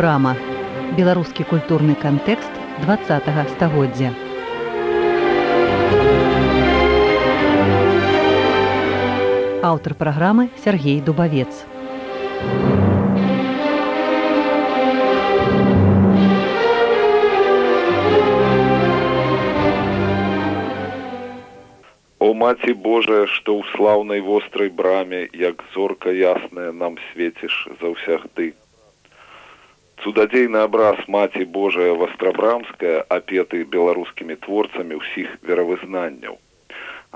брама беларускі культурны кантэкст два стагоддзя. Аўтар праграмы Сергей дубавец. О маці Божая, што ў слаўнай вострай браме, як зорка ясная нам свеціш заўсягды. Цудадзейны абраз маці Божая вастрабрамская апеты беларускімі творцамі ўсіх веравызнанняў.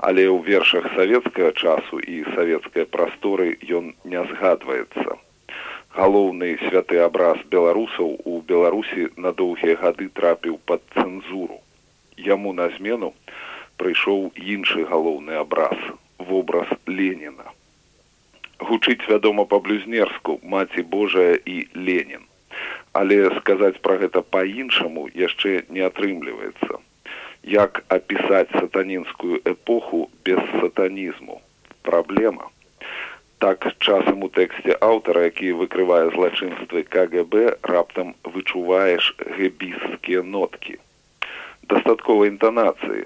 Але ў вершах савецкага часу і савецкай прасторы ён не згадваецца. Галоўны святы абраз беларусаў у Беларусі на доўгія гады трапіў пад цэнзуру. Яму на змену прыйшоў іншы галоўны абраз вобраз Леніна. Гучыць вядома па-блюзнерску маці Божая і Ленін але сказаць пра гэта па-іншаму яшчэ не атрымліваецца. Як апісаць сатанінскую эпоху без сатанізму? Праблема. Так часам у тэксце аўтара які выкрывае злачынствы кгб раптам вычуваеш гэбіскія ноткі. Дастаткова інтанацыі.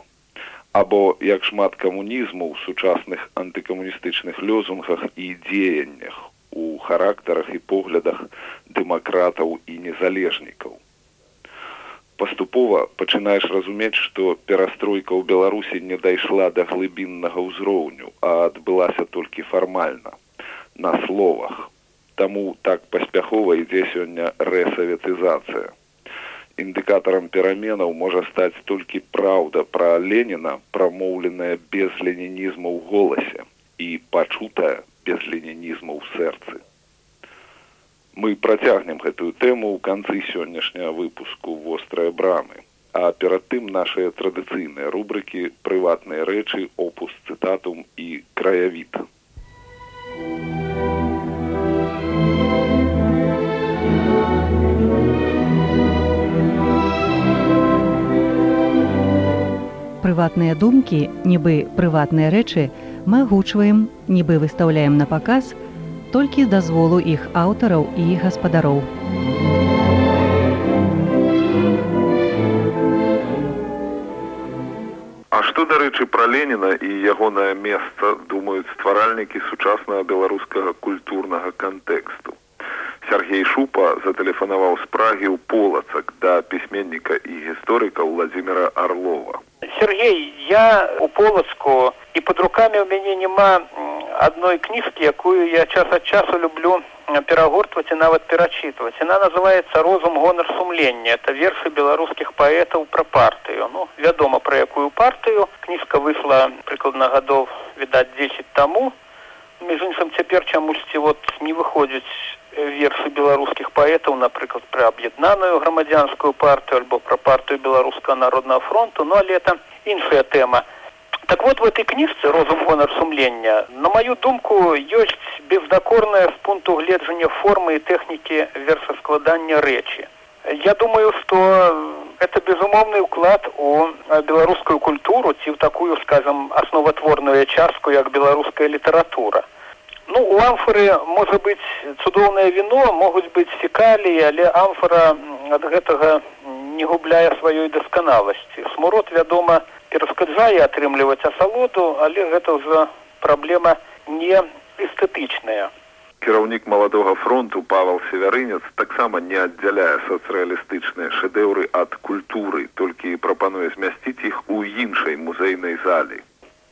Або як шмат камунізму ў сучасных антыкамуністычных лёзунгах і дзеяннях у характарах і поглядах дэмакратаў і незалежнікаў. Паступова пачынаеш разумець, што перастройка ў Беларусі не дайшла да глыбіннага ўзроўню, а адбылася толькі фармальна на словах. Таму так паспяхова ідзе сёння рэсавецызацыя. Індыкатарам пераменаў можа стаць толькі праўда пра Леніна, прамоўленая без ленінізму ў голасе і пачутая без ленінізму ў сэрцы. Мы працягнем гэтую тэму ў канцы сённяшняга выпуску вострыя брамы. А перад тым нашыя традыцыйныя рубрыкі прыватныя рэчы, опус цытатум і краявід. Прыватныя думкі, нібы прыватныя рэчы, мы агучваем, нібы выстаўляем на паказ толькі з дазволу іх аўтараў і гаспадароў. А што дарэчы пра Леніна і ягонае месца думаюць стваральнікі сучаснага беларускага культурнага кантэксту. Сергей Шупа зателефанаваў з прагі ў полацак да пісьменніка і гісторыка Владимира Орлова. Сергей, я у полацку і под руками у мяне няма адной кніжкі, якую я час ад часу люблю перагортваць і нават перачытваць. Яна называется розум гонар сумлення. Это вершы беларускіх паэтаў пра партыю. Ну, вядома, пра якую партыю. Кніжка выйшла прыкладна гадоў відаць 10 таму. Між іншым цяпер чамусьці вот не выходзіць вершы беларускіх паэтаў, напрыклад, пра аб'яднаную грамадзянскую партыю альбо пра партыю беларускага народнага фронту, ну але это іншая тэма. Так вот в этой кніжцы розум гонар сумлення, на маю думку, ёсць бездакорная з пункту гледжання формы і тэхнікі версаскладання рэчы. Я думаю, что это безумоўны ўклад у беларускую культуру ці ў такую, скажем, асноватворную частку, як беларуская літаратура. Ну у амфоры можа быць цудоўнае віно, могуць быць фекаліі, але амфора ад гэтага не губляе сваёй дасканаласці. Смурод, вядома, перашкаджае атрымліваць асалоду, але гэта ўжо праблема не эстэтычная. Кіраўнік маладога фронту Павал Северынец таксама не аддзяляе сацыялістычныя шэдэўры ад культуры, толькі прапануе змясціць іх у іншай музейнай залі.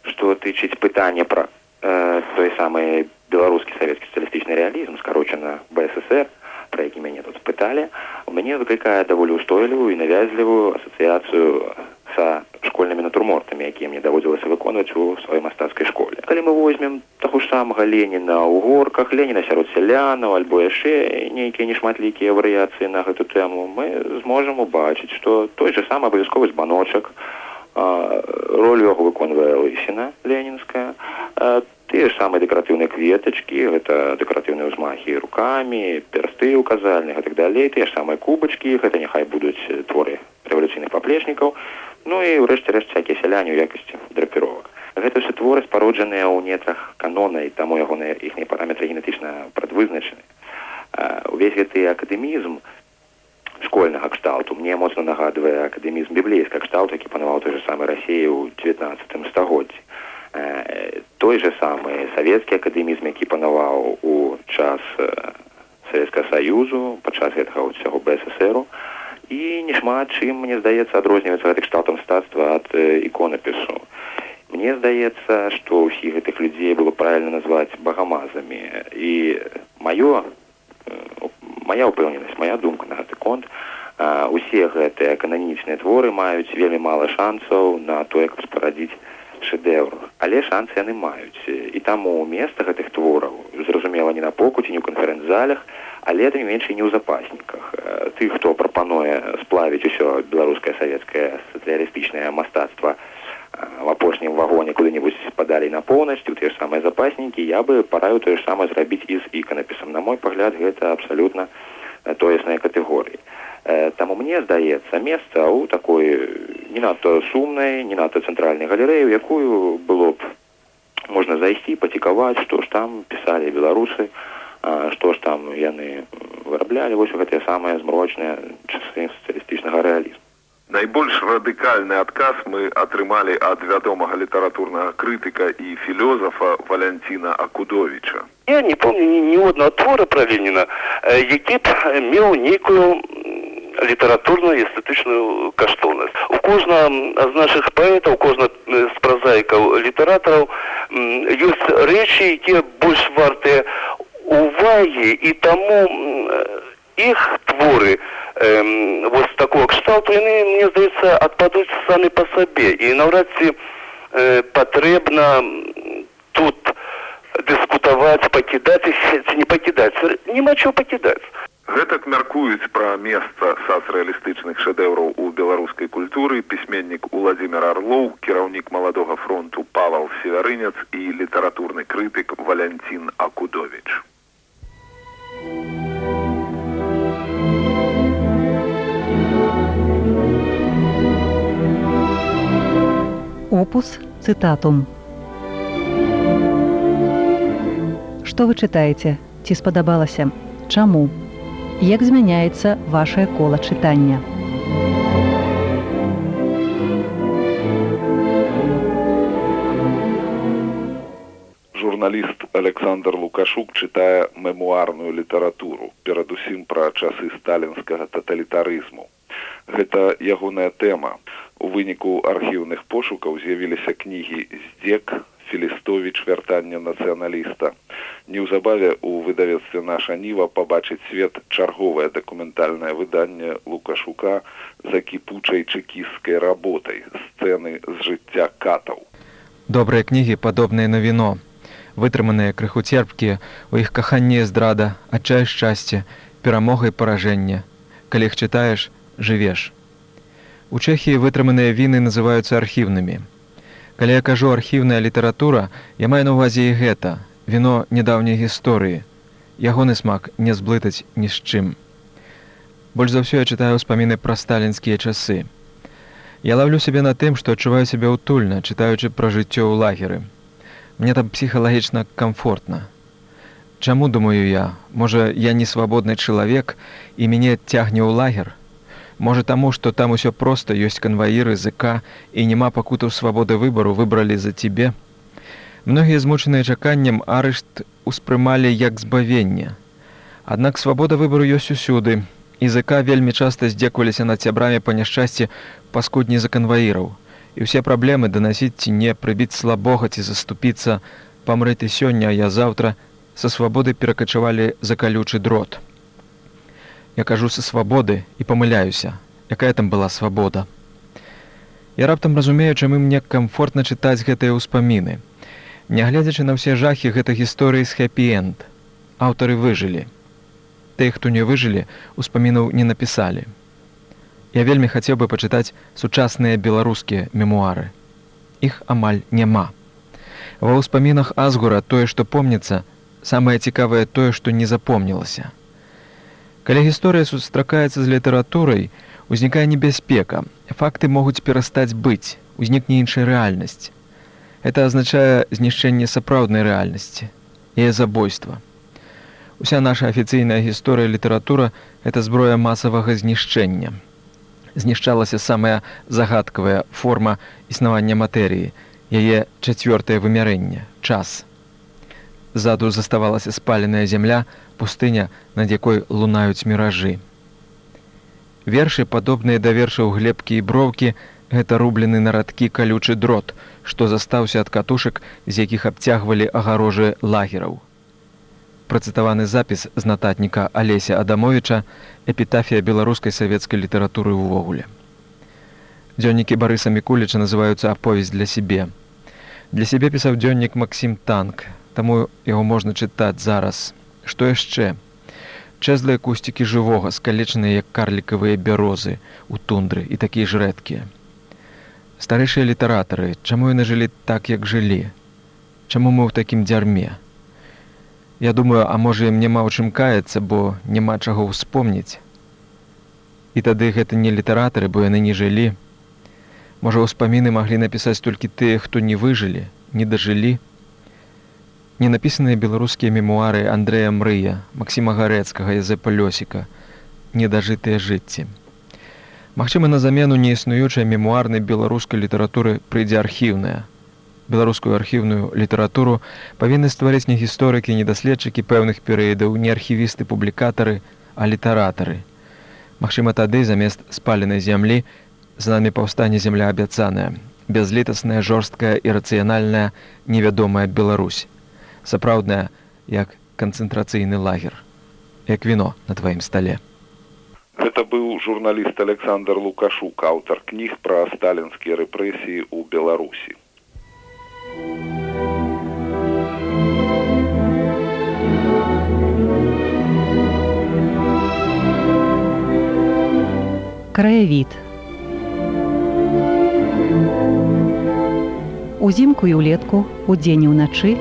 Што тычыць пытання пра э, той самай беларускі савецкі сацыялістычны рэалізм скарочана бСр про які мяне тут спыталі у мяне выклікае даволі устойлівую і навязлівую асацыяцыю са школьнымі натурмортамі якія мне даводзілася выконваць у сваёй мастацкай школе. Калі мы возьмем таго ж самага леніна ў горках леніна сярод сялянаў альбо яшчэ нейкія нешматлікія варыяцыі на гэту тэму мы зможам убачыць што той же сам абавязковы збаночак роль яго выконвае лысіна ленінская тыя ж самыя дэкаратыўныя кветачкі гэта дэкаратыўныя ўзмахі рукамі персты указальных так далей тыя ж самыя кубачкі гэта няхай будуць творы рэвалюцыйных паплечнікаў. Ну і ўрэшце рэшт всякие сяляне ў якасці драпіровак. Гэта все творы спароджаныя ў нетрах канона і таму ягоныя іхнія параметры генетычна прадвызначаны. Увесь гэты акадэмізм кшталту мне моцна нагадвае акадэмізм біблейска кшталту які панаваў той же самой рассіі ў девятнадцатым стагоддзі. э, той же самы савецкі акадэмізм які панаваў у час э, савецкага саюзу падчас гэтага ўсяго бссру. І немат чым мне здаецца адрозніваецца гэтых кшталтам мастацтва ад э, іконапісу. Мне здаецца што ўсіх гэтых людзей было правильно назваць багамазамі. І маё моя ўпэўненасць моя думка на гэты конт усе гэтыя кананічныя творы маюць вельмі мала шансаў на тое каб спарадзіць шэдэўр але шансы яны маюць. І таму места гэтых твораў зразумела не на покуці не ў канферэнц-залях але не менш не ў запасніках. Ты хто прапануе сплавіць усё беларускае савецкае сацыялістычнае мастацтва в апошнім вагоне куды-небудзь падалі на поўнасць у тыя ж самыя запаснікі я бы параю тое ж самае зрабіць і з іканапісам. На мой пагляд гэта абсалютна тоесныя катэгорыі. Таму мне здаецца месца ў такой не надта сумнай не надта цэнтральнай галерэі якую было б можна зайсці пацікаваць што ж там пісалі беларусы што ж там яны выраблялі вось гэтыя самыя змрочныя часы сацыялістычнага рэалізму найбольш радыкальны адказ мы атрымалі ад вядомага літаратурнага крытыка і філёзафа валянціна акудовича я не помню ні ні одного твора правільніна які б меў нейкую літаратурную эстэтычную каштоўнасць. У кожна з наших паэтаў кожна з празаікаў літаратараў ёсць рэчы якія больш вартыя увагі і таму іх творы у эм, вось такого кшталту яны мне здаецца адпадуць самі па сабе. І наўрад ці э, патрэбна тут дыскутаваць пакідаць ці не пакідаць няма чого пакідаць гэтак мяркуюць пра месца сацыялістычных шэдэўраў у беларускай культуры пісьменнік уладзімир орлоў кіраўнік маладога фронту павал северынец і літаратурны крытык валянцін акудович Опус цытатум. Што вы чытаеце, ці спадабалася? Чаму? Як змяняецца вашае кола чытання? Журналіст Александр Лукашук чытае мемуарную літаратуру, перадусім пра часы сталінскага таталітарызму. Гэта ягоная тэма У выніку архіўных пошукаў з'явіліся кнігі здзек філістовіч вяртання нацыяналіста. Неўзабаве ў выдавецтве наша ніва пабачыць свет чарговае дакументальнае выданне лукашука за кіпучай чэкісцкай работай сцэны з жыцця катаў. Добрыя кнігі падобныя на віно. Вытрыманыя крыху церпкія, у іх каханне здрада, адчай шчасце, перамога і паражэння. Калі іх чытаеш, жывеш. У Чэхіі вытрыманыя віны называюцца архіўнымі. Калі я кажу архіўная літаратура, я маю на ўвазе і гэта віно нядаўняй гісторыі. Ягоны смак не зблытаць ні з чым. Больш за ўсё я чытаю ўспаміны пра сталінскія часы. Я лаўлю сябе на тым, што адчуваю сябе ўтульна, чытаючы пра жыццё ў лагеры. Мне там псіхалагічна камфортна. Чаму думаю я, можа, я не свабодны чалавек і мяне цягне ў лагер, Можа таму, што там усё проста ёсць канваіры ЗК і няма пакутаў свабоды выбару выбралі за цябе. Многія змучаныя чаканнем арышт успрымалі як збавенне. Аднак свабода выбару ёсць усюды. ЗК вельмі часта здзекваліся над сябрамі па няшчасці паскудні за канваіраў. І ўсе праблемы данасіць ці не прыбіць слабога ці заступіцца, памрэ ты сёння, а я заўтра са свабоды перакачавалі за калючы дрот. Я кажу са свабоды і памыляюся, якая там была свабода. Я раптам разумею, чаму мне камфортна чытаць гэтыя ўспаміны. Нягледзячы на ўсе жахі гэта гісторыі з хэпі-энд. Аўтары выжылі. Тыя, хто не выжылі, успамінаў не напісалі. Я вельмі хацеў бы пачытаць сучасныя беларускія мемуары. Іх амаль няма. Ва ўспамінах Азгура тое, што помніцца, самае цікавае тое, што не запомнілася. Калі гісторыя сустракаецца з літаратурай, узнікае небяспека. Факты могуць перастаць быць, узнікне іншая рэальнасць. Это азначае знішчэнне сапраўднай рэальнасці, яе забойства. Уся наша афіцыйная гісторыя літаратура это зброя масавага знішчэння. знішчалася самая загадкавая форма існавання матэрыі, яе чацвёртае вымярэнне час. Ззаду заставалася спаленая зямля, пустыня, над якой лунаюць міражы. Вершы, падобныя да вершаў глебкі і броўкі, гэта рублены на радкі калючы дрот, што застаўся ад катушак, з якіх абцягвалі агарожы лагераў. Працытаваны запіс з нататніка Алеся Адамовича эпітафія беларускай савецкай літаратуры ўвогуле. Дзённікі барыса Мікуліча называюцца аповесць для сябе. Для сябе пісаў дзённік Масім танк, таму яго можна чытаць зараз. Што яшчэ? Чэзлыя кусцікі жывога, скалечаныя як карлікавыя бярозы у тундры і такія ж рэдкія. Старэйшыя літаратары, чаму яны жылі так, як жылі? Чаму мы ў такім дзярме? Я думаю, а можа ім няма ў чым каяцца, бо няма чаго ўспомніць. І тады гэта не літаратары, бо яны не жылі. Можа, ўспаміны маглі напісаць толькі тыя, хто не выжылі, не дажылі. Ненапісаныя беларускія мемуары Андрэя Мрыя, Масіма Гарэцкага Язэпа Лёсіка, недажытыя жыцці. Магчыма, на замену неіснуючай мемуарнай беларускай літаратуры прыйдзе архіўная. Беларускую архіўную літаратуру павінны стварыць не гісторыкі, не даследчыкі пэўных перыядаў, не архівісты публікатары, а літаратары. Магчыма, тады замест спаленай зямлі з намі паўстане земля абяцаная, бязлітасная, жорсткая і рацыянальная невядомая Беларусь. Сапраўдная, як канцэнтрацыйны лагер, як віно на тваім стале. Гэта быў журналіст Александр Лукашук, аўтар кніг пра сталінскія рэпрэсіі ў Беларусі. Краявід. Узімку і ўлетку, удзень і ўначы,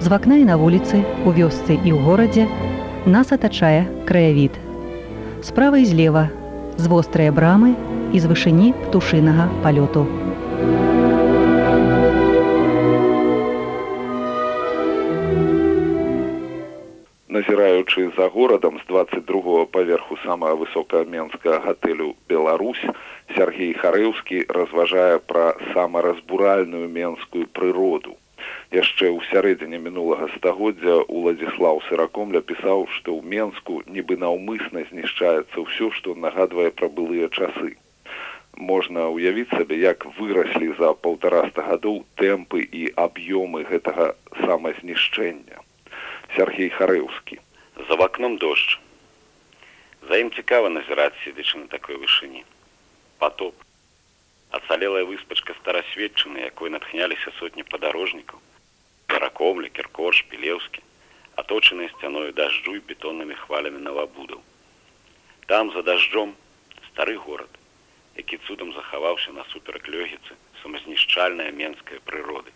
з вакна і на вуліцы, у вёсцы і ў горадзе нас атачае краявід справа і злева з вострыя брамы і з вышыні птушынага палёту. Назіраючы за горадам з 22 паверху самага высокага менскага гатэлю Беларусь, Сергей Харэўскі разважае пра самаразбуральную менскую прыроду яшчэ ў сярэдзіне мінулага стагоддзя уладзіслаў сыракомля пісаў што ў менску нібы наўмысна знішчаецца ўсё што нагадвае пра былыя часы. Можна ўявіць сабе як выраслі за паўтараста гадоў тэмпы і аб'ёмы гэтага самазнішчэння. Сергей харэўскі. За вакном дождж. За ім цікава назіраць седзячы на такой вышыні. Потоп ацалелая выспачка старасведчаны якой натхняліся сотні падарожнікаў Каракомля, Кіркор, Шпілеўскі, аточаныя сцяною дажджу і бетоннымі хвалямі навабудаў. Там за дажджом стары горад, які цудам захаваўся на суперак лёгіцы самазнішчальная менская прыроды.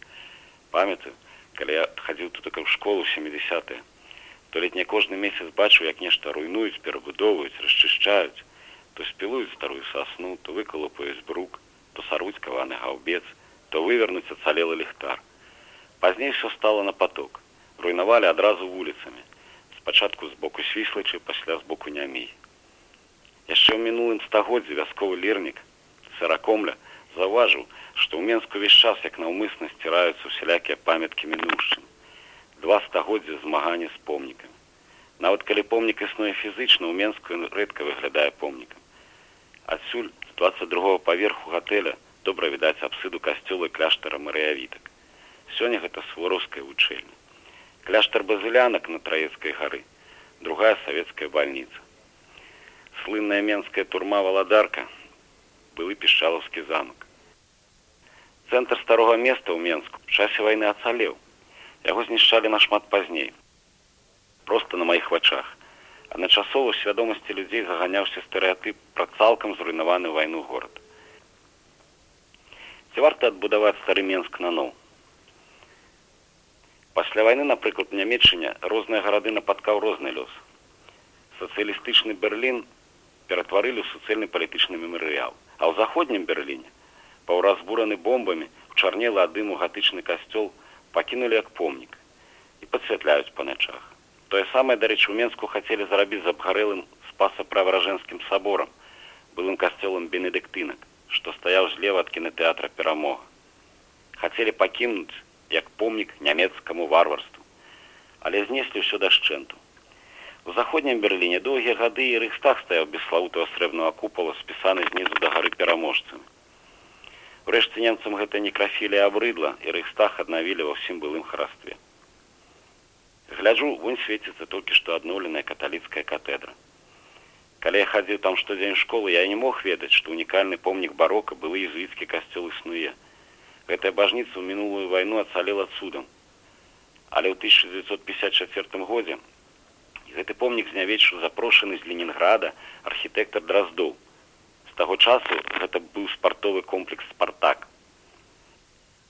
Памятаю, калі я хадзіў тут ў школу 70, то ледь не кожны месяц бачу, як нешта руйнуюць, перабудоўваюць, расчышчаюць, то спілуюць старую сасну, то выкалупаюць брук, то саруць каваны гаўбец, то вывернуць ацалелы ліхтар пазней все стало на поток. Руйнавалі адразу вуліцамі спачатку з боку свіслачы пасля з боку нямей яшчэ ў мінулым стагоддзе вясковы лірнік сыракомля заўважыў што ў менску увесь час як наўмысна сціраюцца усялякія памяткі мінушчын два стагоддзя змагання з помнікамі. Нават калі помнік існуе фізычна ў менску рэдка выглядае помнікам. Адсюль з 22 паверху гатэля добра відаць абсыду касцёла кляштара марыявітак сёння гэта свороўская вучэльня кляштар базылянак на траецкай гары другая савецкая больніца слынная менская турма валадарка былы пішчалаўскі замак цэнтр старога места ў менску часе вайны ацалеў яго знішчалі нашмат пазней просто на маіх вачах адначасова свядомасці людзей заганяўся стэеатып пра цалкам зруйнаваны вайну горад ці варта адбудаваць стары менск наноў пасля вайны напрыклад нямецчыне розныя гарады нападкаў розны лёс сацыялістычны берлін ператварылі ў суцэльны палітычны мемарыял а ў заходнім берліне паўразбураны бомбамі чарнелы ад дыму гатычны касцёл пакінулі як помнік і падсвятляюць па начах тое самае дарэчы у менску хацелі зарабіць з абгарэлым спаса праваражэнскім саборам былым касцёлам бенедыктынак, што стаяў злева ад кінотэатра перамога. Хацелі пакінуць як помнік нямецкаму варварству, але знеслі ўсё дашчэнту. У заходнім берерліне доўгія гады і рыхстах стаяў без славутого срэбного купала спісаны знізу да гары пераможцамі. Урэшце немцам гэта некрафілія абрыдла і рыхстах аднавілі ва ўсім былым харастве. Гляджу, вунь свеціцца толькі што адноўленая каталіцкая катедра. Калі я хадзіў там штодзень школы, я не мог ведаць, што унікальны помнік барока былы езуіцкі касцёл існуе. Гэтая бажніца ў мінулую вайну ацалела цудам. Але ў 1954 годзе гэты помнік знявечыў запрошаны з Ленінграда архітэктар драздоў. З таго часу гэта быў спартовы комплекс спартак.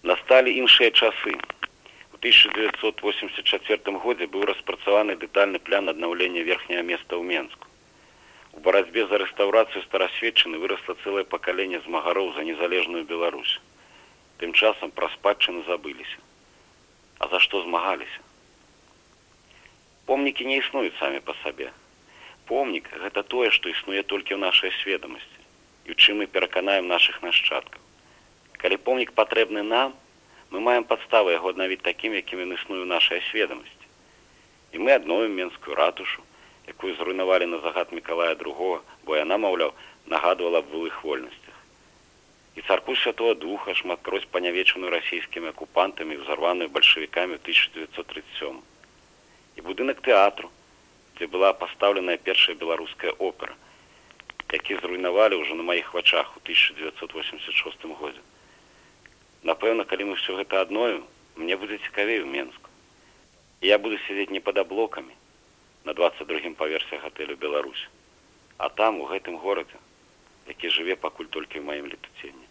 Насталі іншыя часы. 1984 годзе быў распрацаваны дэтальны план аднаўлення верхняга места ў Менску. У барацьбе за рэстаўрацыю старасведчыны вырасла цэлае пакаленне змагароў за незалежную Беларусь. Тым часам пра спадчыны забыліся. А за што змагаліся? Помнікі не існуюць самі па сабе. Помнік гэта тое, што існуе толькі ў нашай сведамасці і ў чым мы пераканаем нашых нашчадкаў. Калі помнік патрэбны нам, мы маем падставы яго аднавіць такім якім ён існую нашай сведамасці і мы адновім менскую ратушу якую зруйнавалі на загад мікалая другого бо яна маўляў нагадвала былых вольнасцях і царку святого духа шматкрось панявечаную расійскімі акупантамі ўзарваную бальшавікамі 1937 і будынак тэатру дзе была пастаўленая першая беларуская опера. Які зруйнавалі ўжо на маіх вачах у 1986 годзе напэўна калі мы все гэта адною мне будзе цікавей у менску. Я буду сядзець не пад аблокамі на двадцать другім паверсе гатэлю беларусь а там у гэтым горадзе які жыве пакуль толькі ў маім летуценні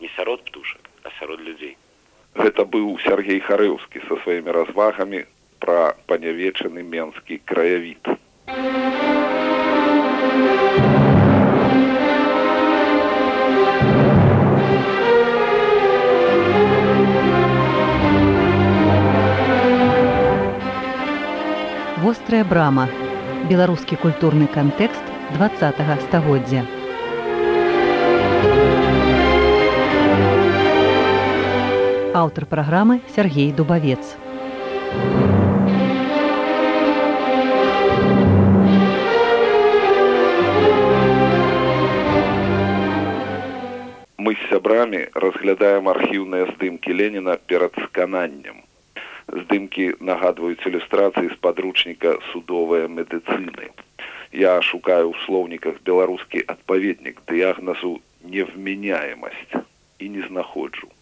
не сярод птушак а сярод людзей гэта быў сергей харэўскі со сваімі развагамі пра панявечаны менскі краявід. Вострая брама. Беларускі культурны кантэкст два стагоддзя аўтар праграмы Сергей дубавец мы з сябрамі разглядаем архіўныя здымкі леніна перад скананнем здымкі нагадваюць ілюстрацыі з падручніка судовыя медыцыны. Я шукаю ў слоўніках беларускі адпаведнік дыягназу невменяемасць і не знаходжу.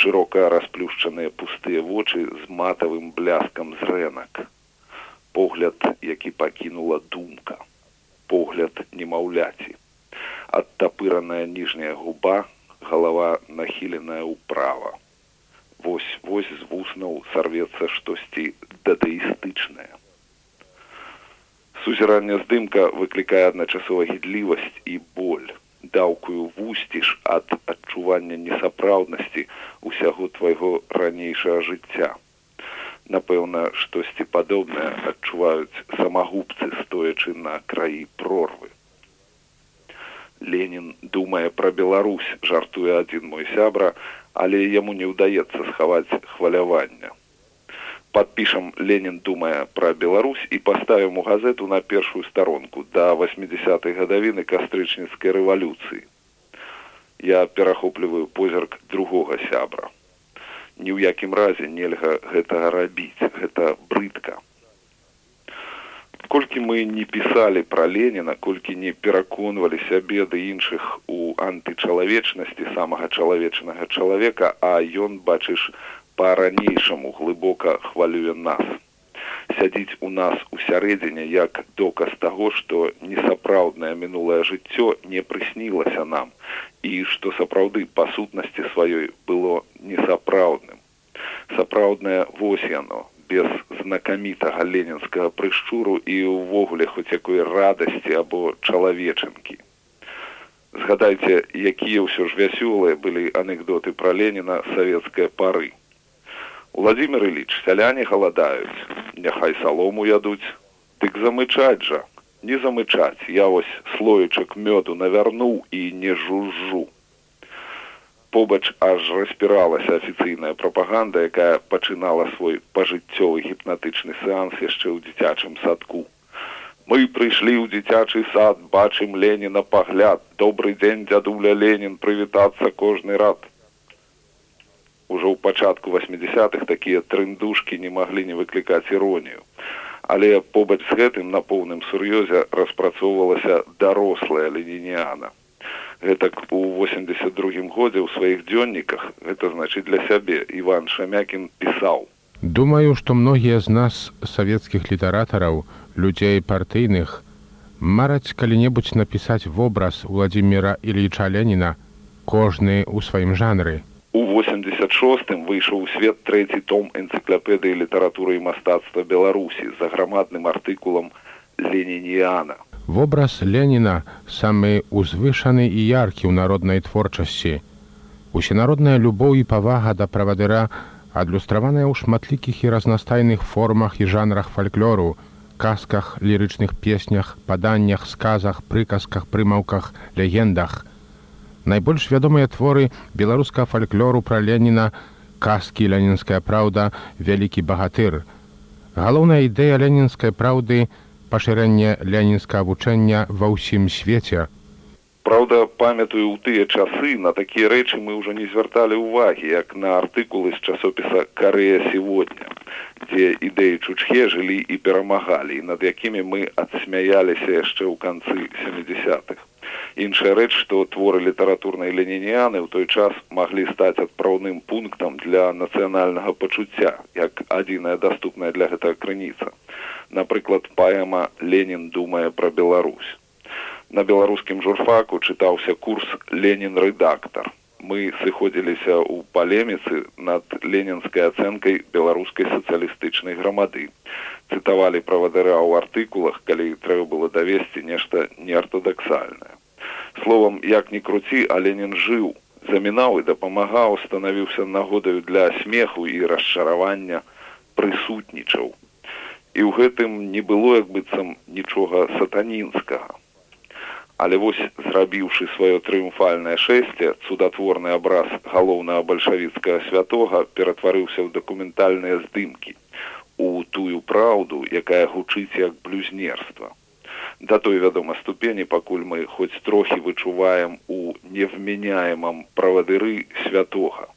Шырока расплюшчаныя пустыя вочы з матавым бляскам з рэнак. Погляд, які пакінула думка. Погляд немаўляці. Адтапыраная ніжняя губа, галава нахіленая ўправа вось вось з вуснаў сарвецца штосьці дадаістычнае сузіранне здымка выклікае адначасова гідлівасць і боль даўкую вусціш ад адчування несапраўднасці усяго твайго ранейшага жыцця напэўна штосьці падобнае адчуваюць самагубцы стоячы на краі прорвы ленін думае пра беларусь жартуе адзін мой сябра але яму не ўдаецца схаваць хвалявання. Падпішам Ленін думае пра Беларусь і паставім у газету на першую старонку да 80-й гадавіны кастрычніцкай рэвалюцыі. Я перахопліваю позірк другога сябра. Ні ў якім разе нельга гэтага рабіць, гэта брыдка колькі мы не пісалі пра леніна колькі не пераконвалі сябе ды іншых у антычалавечнасці самага чалавечнага чалавека а ён бачыш па-ранейшаму глыбока хвалюе нас сядзіць у нас у сярэдзіне як доказ таго што несапраўднае мінулае жыццё не прыснілася нам і што сапраўды па сутнасці сваёй было несапраўдным сапраўднае вось яно без знакамітага ленінскага прышчуру і ўвогуле хоць якой радасці або чалавечынкі. Згадайце, якія ўсё ж вясёлыя былі анекдоты пра Леніна савецкай пары. Владимир Іліч сяляне галадаюць, няхай салому ядуць, дык замычаць жа, не замычаць. Я ось слоечак мёду навярнуў і не жужжу. Побач аж распіралася афіцыйная прапаганда якая пачынала свой пажыццёвы гіпнатычны сеанс яшчэ ў дзіцячым садку. Мы прыйшлі ў дзіцячы сад бачым леніна пагляд. Добрый дзень дзядуля ленін прывітацца кожны рад ужо ў пачатку восьмидесятых такія трындушкі не маглі не выклікаць іронію. Але побач з гэтым на поўным сур'ёзе распрацоўвалася дарослая леніяна гэтак у 82 годзе ў сваіх дзённіках гэта значыць для сябе иван шамякін пісаў. Думаю што многія з нас савецкіх літаратараў людзей партыйных мараць калі-небудзь напісаць вобраз владимира ильича ленина кожны ў сваім жанры у 86 выйшаў у свет трэці том энцыклапедыі літаратуры і мастацтва беларусі за грамадным артыкулам ленініана Вобраз Леніна самы узвышаны і яркі ў народнай творчасці. Усенародная любоў і павага да правадыра адлюстраваная ў шматлікіх і разнастайных формах і жанрах фальклору, казках, лірычных песнях, паданнях, сказах, прыказках, прымаўках, легендах. Найбольш вядомыя творы беларускага фальклору пра Леніна, казкі ленінская праўда, вялікі багатыр. Галоўная ідэя ленінскай праўды, пашырэнне ленінскага вучэння ва ўсім свеце. Праўда, памятаю ў тыя часы на такія рэчы мы ўжо не звярталі ўвагі, як на артыкулы з часопіса карэя сегодня, дзе ідэі чучхе жылі і перамагалі, над якімі мы адсмяяліся яшчэ ў канцы 70-х. Іншая рэч, што творы літаратурнай ленініяны ў той час маглі стаць адпраўным пунктам для нацыянальнага пачуцця, як адзіная даступная для гэтага крыніца. Напрыклад паэма ленін думае пра беларусь на беларускім журфаку чытаўся курс ленін рэдактор мы сыходзіліся ў палеміцы над ленінскай ацэнкай беларускай сацыялістычнай грамады. Цытавалі правадыра ў артыкулах калі трэба было давесці нешта неартадаксальнае словам як ні круці а ленін жыў замінаў і дапамагаў станавіўся нагодаю для смеху і расчаравання прысутнічаў і ў гэтым не было як быццам нічога сатанінскага. Але вось зрабіўшы сваё трыумфальнае шэсце, цудатворны абраз галоўнага бальшавіцкага святога ператварыўся ў дакументальныя здымкі у тую праўду, якая гучыць як блюзнерства. Да той вядома ступені, пакуль мы хоць трохі вычуваем у невменяемам правадыры святога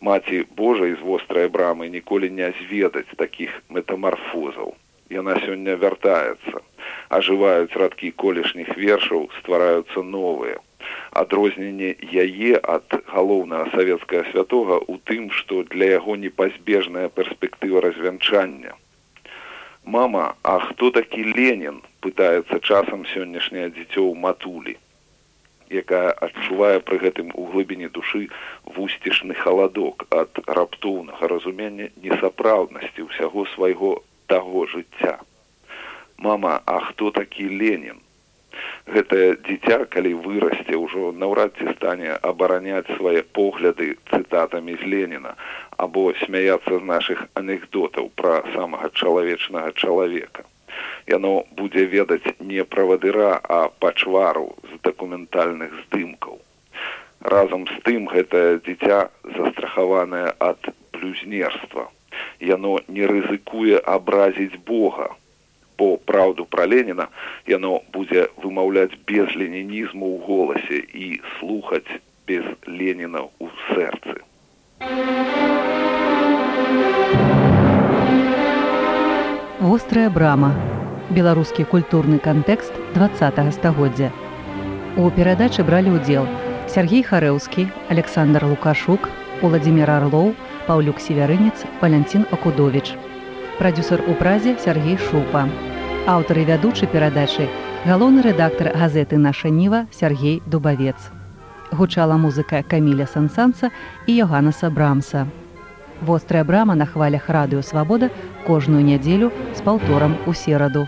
маці Божай з вострай брамы ніколі не зведаць такіх метамарфозаў. Яна сёння вяртаецца, ажываюць радкі колішніх вершаў, ствараюцца новыя. Адрозненне яе ад галоўнага савецкага святога ў тым, што для яго непазбежная перспектыва развянчання. Мама, а хто такі Ленін пытаецца часам сённяшняе дзіцё ў матулі якая адчувае пры гэтым у глыбіні душы вусцішны халадок ад раптоўнага разумення несапраўднасці ўсяго свайго таго жыцця. Мама, а хто такі Ленін? Гэтае дзіця, калі вырасце ўжо наўрад ці стане абараняць свае погляды цытатамі з Леніна або смяяцца з нашых анекдотаў пра самага чалавечнага чалавека яно будзе ведаць не правадыра, а пачвару з дакументальных здымкаў. Разам з тым гэтае дзіця застрахаванае ад блюзнерства. Яно не рызыкуе абразіць Бога. Бо праўду пра Леніна яно будзе вымаўляць без ленінізму ў голасе і слухаць без Леніна ў сэрцы. Вострая брама беларускі культурны кантэкст два стагоддзя. У перадачы бралі ўдзел Сергей Харэўскі, Александр Лукашук, Уладзімир Арлоў, Паўлюк Северынец, Валянцін Акудович. Прадюсер у празе Сергей Шупа. Аўтары вядучы перадачы галоўны рэдактар газеты наша ніва Сергей Дубавец. Гучала музыка Каміля Сансанса і Йоганаса Брамса. Вострая брама на хвалях радыё свабода кожную нядзелю з паўторам у сераду.